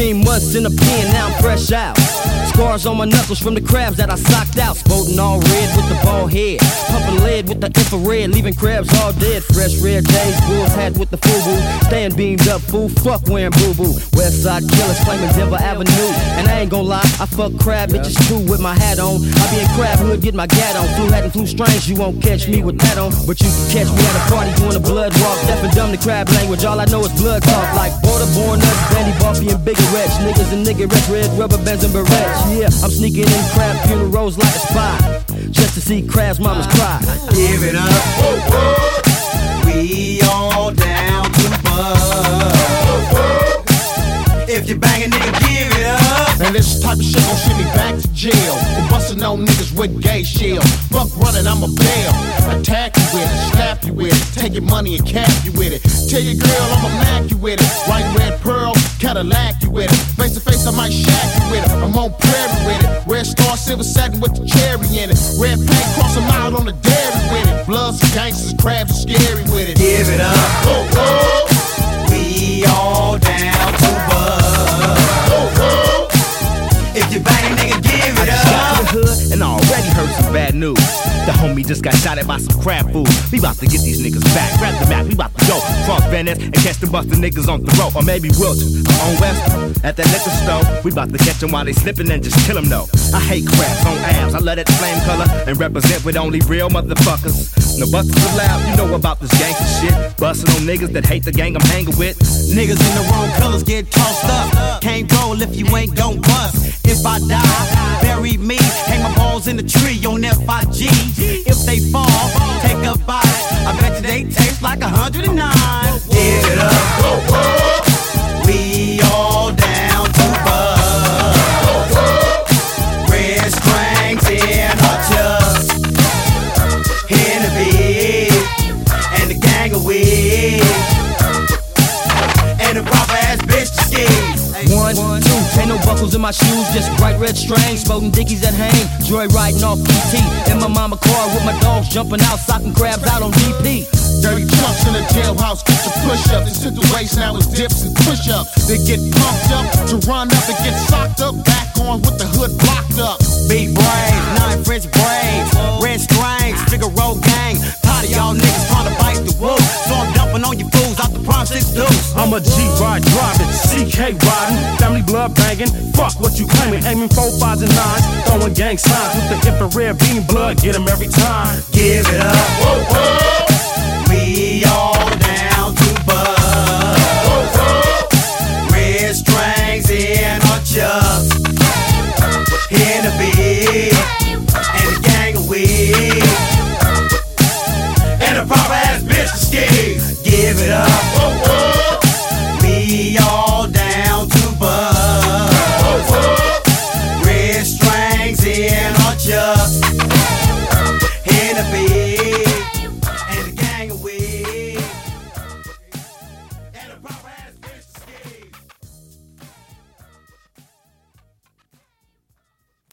15 months in the pen, now I'm fresh out. Scars on my knuckles from the crabs that I socked out. Sporting all red with the bald head. Pumping lead with the infrared, leaving crabs all dead. Fresh red days, bulls hat with the fubu. Staying beamed up, fool, fuck wearing boo boo. West side killers claiming Denver Avenue. And I ain't gon' lie, I fuck crab bitches too with my hat on. I be in crab hood, get my gat on. Flew hat and flew strange, you won't catch me with that on. But you can catch me at a party doing a blood walk. Deaf dumb the crab language, all I know is blood talk. Like border-born nuts, Bandy Buffy and Bigger Rich. Niggas and niggerettes, red rubber bands and berets. Yeah, I'm sneaking in crab funerals like a spy. Just to see crab's mamas cry. Give it up. We all down to bust. If you bang a nigga, give it up. And this type of shit gon' shit me back to jail. For busting on niggas with gay shield. Fuck running, I'm a bail. Attack you with it, slap you with it. Take your money and cap you with it. Tell your girl I'ma mac you with it. White, red, pearl, Cadillac you with it. Face to face, I might shack you with it. I'm on prairie with it. Red star, silver satin with the cherry in it. Red paint, cross a mile on the dairy with it. Bloods, gangsters, crabs are scary with it. Give it up. We all down homie just got shot at by some crab food. We about to get these niggas back. Grab the map, we about to go. Cross Venice and catch the bustin' niggas on the road. Or maybe Wilton, on West. At that liquor store, we about to catch them while they slipping and just kill them though. I hate crabs on abs. I love that flame color and represent with only real motherfuckers. No busters allowed, you know about this gangster shit. Bustin' on niggas that hate the gang I'm hanging with. Niggas in the wrong colors get tossed up. Can't roll if you ain't gon' bust. If I die, bury me. Hang my balls in the tree on FIG. If they fall, take a bite. I bet you they taste like a 109. Ain't no buckles in my shoes, just bright red strings, smoking dickies at hang, joy riding off PT. In my mama car with my dogs jumping out, socking crabs out on DP. Dirty trucks in the jailhouse, get your push up. This situation now is dips and push ups. They get pumped up to run up and get socked up. Back on with the hood blocked up. Big braids, nine French braids, I'm a G ride driving, CK riding, family blood banging. Fuck what you claiming, aiming four fives and nines, throwing gang signs with the infrared beam blood, get 'em every time. Give it up. We all down to bust. Red strings in our chucks. In the bed. And a gang of wigs. And a proper ass bitch to skis. Give it up. ya. In a beat.